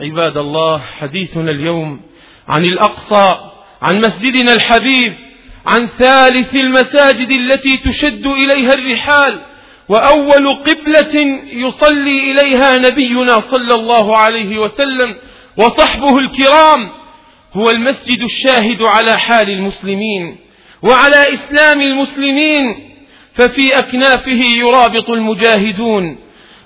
عباد الله حديثنا اليوم عن الأقصى عن مسجدنا الحبيب عن ثالث المساجد التي تشد إليها الرحال وأول قبلة يصلي إليها نبينا صلى الله عليه وسلم وصحبه الكرام هو المسجد الشاهد على حال المسلمين وعلى إسلام المسلمين ففي أكنافه يرابط المجاهدون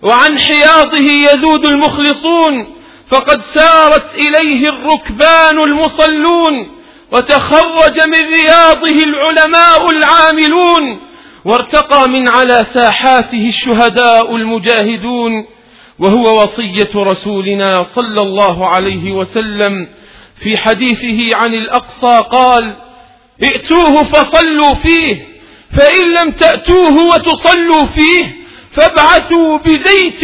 وعن حياضه يذود المخلصون فقد سارت إليه الركبان المصلون وتخرج من رياضه العلماء العاملون وارتقى من على ساحاته الشهداء المجاهدون وهو وصية رسولنا صلى الله عليه وسلم. في حديثه عن الأقصى قال ائتوه فصلوا فيه فإن لم تأتوه وتصلوا فيه فابعثوا بزيت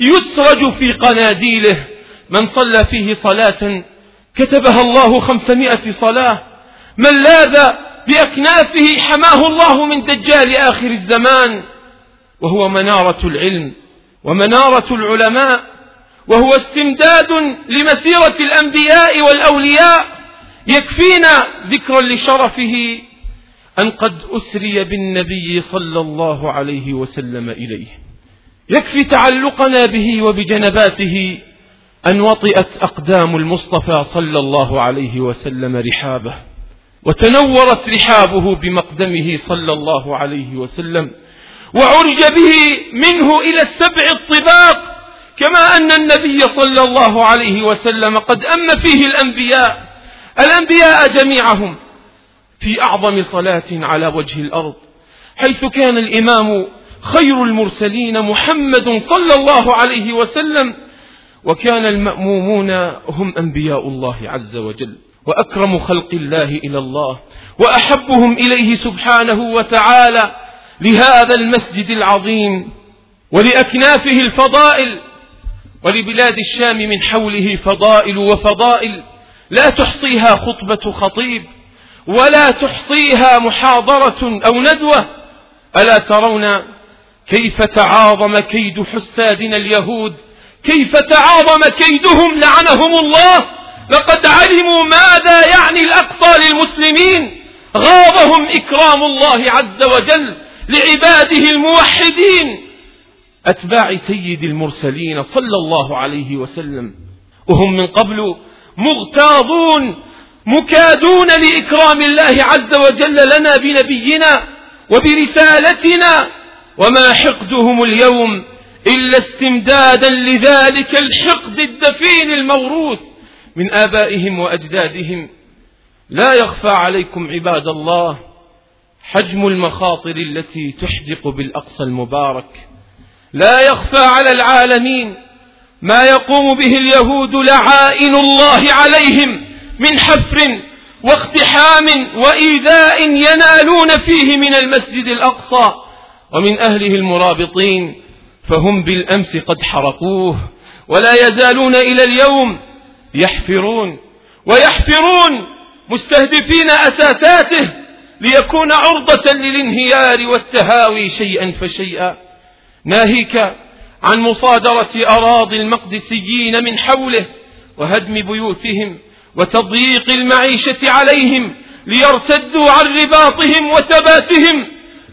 يسرج في قناديله. من صلى فيه صلاة كتبها الله خمسمائة صلاة. من لاذ بأكنافه حماه الله من دجال آخر الزمان. وهو منارة العلم ومنارة العلماء. وهو استمداد لمسيرة الأنبياء والأولياء. يكفينا ذكرا لشرفه. أن قد أسري بالنبي صلى الله عليه وسلم إليه. يكفي تعلقنا به وبجنباته. أن وطئت أقدام المصطفى صلى الله عليه وسلم رحابه وتنورت رحابه بمقدمه صلى الله عليه وسلم وعرج به منه إلى السبع الطباق كما أن النبي صلى الله عليه وسلم قد أم فيه الأنبياء الأنبياء جميعهم في أعظم صلاة على وجه الأرض حيث كان الإمام خير المرسلين محمد صلى الله عليه وسلم وكان المأمومون هم أنبياء الله عز وجل وأكرم خلق الله إلى الله وأحبهم إليه سبحانه وتعالى لهذا المسجد العظيم ولأكنافه الفضائل ولبلاد الشام من حوله فضائل وفضائل لا تحصيها خطبة خطيب ولا تحصيها محاضرة أو ندوة ألا ترون كيف تعاظم كيد حسادنا اليهود كيف تعاظم كيدهم لعنهم الله؟ لقد علموا ماذا يعني الأقصى للمسلمين؟ غاضهم إكرام الله عز وجل لعباده الموحدين. أتباع سيد المرسلين صلى الله عليه وسلم. وهم من قبل مغتاظون مكادون لإكرام الله عز وجل لنا بنبينا وبرسالتنا. وما حقدهم اليوم إلا استمدادا لذلك الحقد الدفين الموروث من آبائهم وأجدادهم. لا يخفى عليكم عباد الله حجم المخاطر التي تحدق بالأقصى المبارك. لا يخفى على العالمين ما يقوم به اليهود لعائن الله عليهم من حفر واقتحام وإيذاء ينالون فيه من المسجد الأقصى ومن أهله المرابطين فهم بالأمس قد حرقوه ولا يزالون إلى اليوم يحفرون ويحفرون مستهدفين أساساته ليكون عرضة للانهيار والتهاوي شيئا فشيئا. ناهيك عن مصادرة أراضي المقدسيين من حوله وهدم بيوتهم وتضييق المعيشة عليهم ليرتدوا عن رباطهم وثباتهم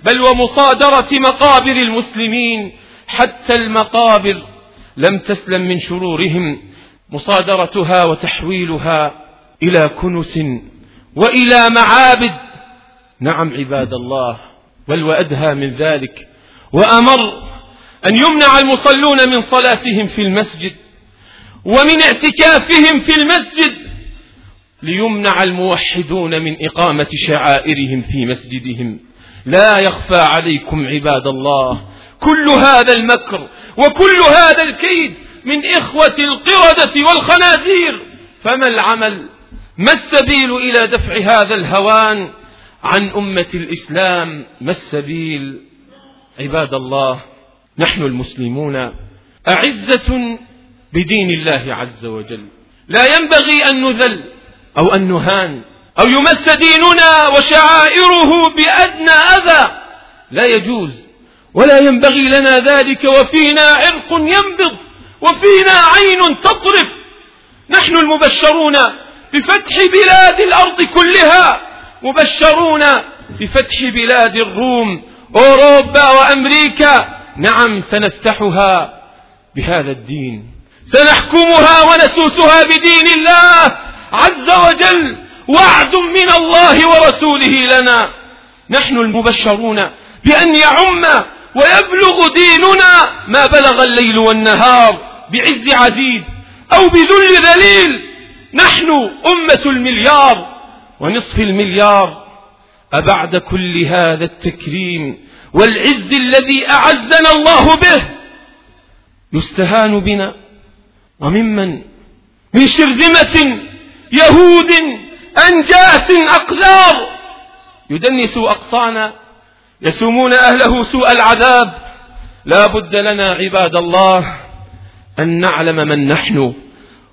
بل ومصادرة مقابر المسلمين حتى المقابر لم تسلم من شرورهم مصادرتها وتحويلها إلى كنس وإلى معابد. نعم عباد الله بل وأدهى من ذلك. وأمر أن يمنع المصلون من صلاتهم في المسجد ومن اعتكافهم في المسجد ليمنع الموحدون من إقامة شعائرهم في مسجدهم. لا يخفى عليكم عباد الله كل هذا المكر وكل هذا الكيد من إخوة القردة والخنازير. فما العمل؟ ما السبيل إلى دفع هذا الهوان عن أمة الإسلام؟ ما السبيل؟ عباد الله نحن المسلمون أعزة بدين الله عز وجل. لا ينبغي أن نذل أو أن نهان أو يمس ديننا وشعائره بأدنى أذى. لا يجوز ولا ينبغي لنا ذلك وفينا عرق ينبض وفينا عين تطرف. نحن المبشرون بفتح بلاد الأرض كلها مبشرون بفتح بلاد الروم أوروبا وأمريكا. نعم سنفتحها بهذا الدين. سنحكمها ونسوسها بدين الله عز وجل. وعد من الله ورسوله لنا. نحن المبشرون بأن يعم ويبلغ ديننا ما بلغ الليل والنهار بعز عزيز أو بذل ذليل. نحن أمة المليار ونصف المليار. أبعد كل هذا التكريم والعز الذي أعزنا الله به يستهان بنا. وممن من شرذمة يهود أنجاس أقذار يدنسوا أقصانا يسومون أهله سوء العذاب. لا بد لنا عباد الله أن نعلم من نحن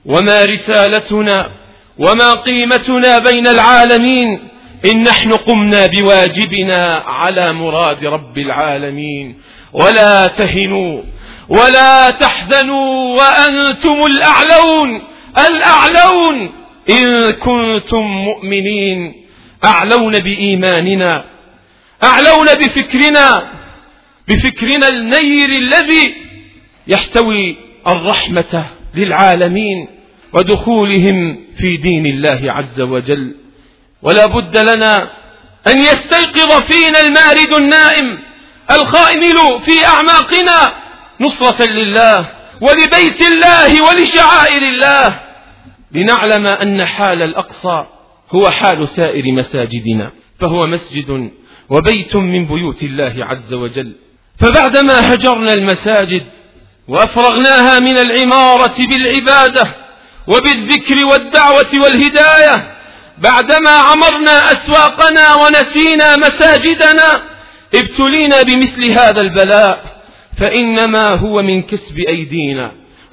وما رسالتنا وما قيمتنا بين العالمين. إن نحن قمنا بواجبنا على مراد رب العالمين. ولا تهنوا ولا تحزنوا وأنتم الأعلون. الأعلون إن كنتم مؤمنين. أعلون بإيماننا أعلون بفكرنا بفكرنا النير الذي يحتوي الرحمة للعالمين ودخولهم في دين الله عز وجل. ولا بد لنا أن يستيقظ فينا المارد النائم الخائمل في أعماقنا نصرة لله ولبيت الله ولشعائر الله. لنعلم أن حال الأقصى هو حال سائر مساجدنا فهو مسجد وبيت من بيوت الله عز وجل. فبعدما هجرنا المساجد وأفرغناها من العمارة بالعبادة وبالذكر والدعوة والهداية بعدما عمرنا أسواقنا ونسينا مساجدنا ابتلينا بمثل هذا البلاء فإنما هو من كسب أيدينا.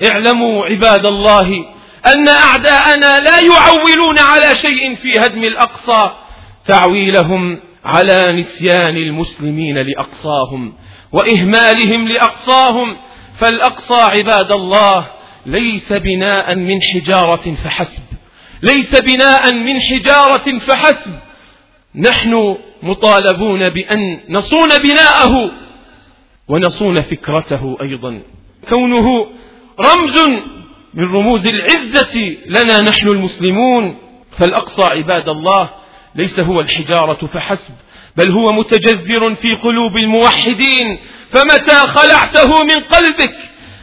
اعلموا عباد الله أن أعداءنا لا يعولون على شيء في هدم الأقصى تعويلهم على نسيان المسلمين لأقصاهم وإهمالهم لأقصاهم فالأقصى عباد الله ليس بناء من حجارة فحسب ليس بناء من حجارة فحسب. نحن مطالبون بأن نصون بناءه ونصون فكرته أيضا. كونه رمز من رموز العزة لنا نحن المسلمون. فالأقصى عباد الله ليس هو الحجارة فحسب بل هو متجذر في قلوب الموحدين فمتى خلعته من قلبك؟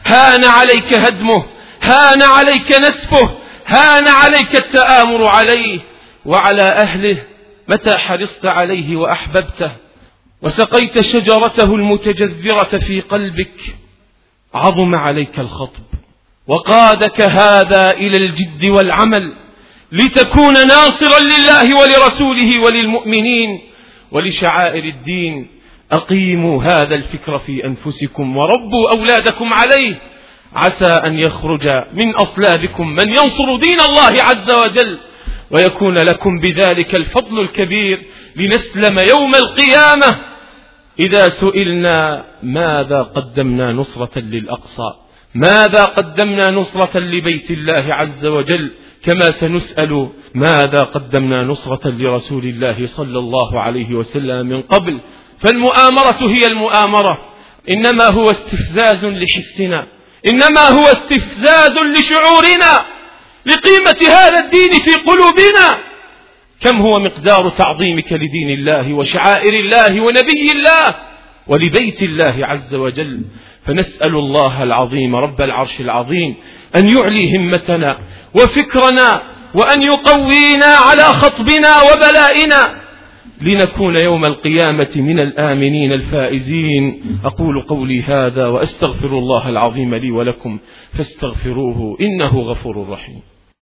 هان عليك هدمه هان عليك نسفه هان عليك التآمر عليه. وعلى أهله متى حرصت عليه وأحببته؟ وسقيت شجرته المتجذرة في قلبك. عظم عليك الخطب وقادك هذا إلى الجد والعمل. لتكون ناصرا لله ولرسوله وللمؤمنين ولشعائر الدين. أقيموا هذا الفكر في أنفسكم وربوا أولادكم عليه. عسى أن يخرج من أصلابكم من ينصر دين الله عز وجل ويكون لكم بذلك الفضل الكبير لنسلم يوم القيامة. إذا سئلنا ماذا قدمنا نصرة للأقصى ماذا قدمنا نصرة لبيت الله عز وجل كما سنسأل ماذا قدمنا نصرة لرسول الله صلى الله عليه وسلم من قبل. فالمؤامرة هي المؤامرة. إنما هو استفزاز لحسنا. إنما هو استفزاز لشعورنا. لقيمة هذا الدين في قلوبنا. كم هو مقدار تعظيمك لدين الله وشعائر الله ونبي الله ولبيت الله عز وجل؟ فنسأل الله العظيم رب العرش العظيم أن يعلي همتنا وفكرنا وأن يقوينا على خطبنا وبلائنا لنكون يوم القيامة من الآمنين الفائزين. أقول قولي هذا وأستغفر الله العظيم لي ولكم فاستغفروه إنه غفور رحيم.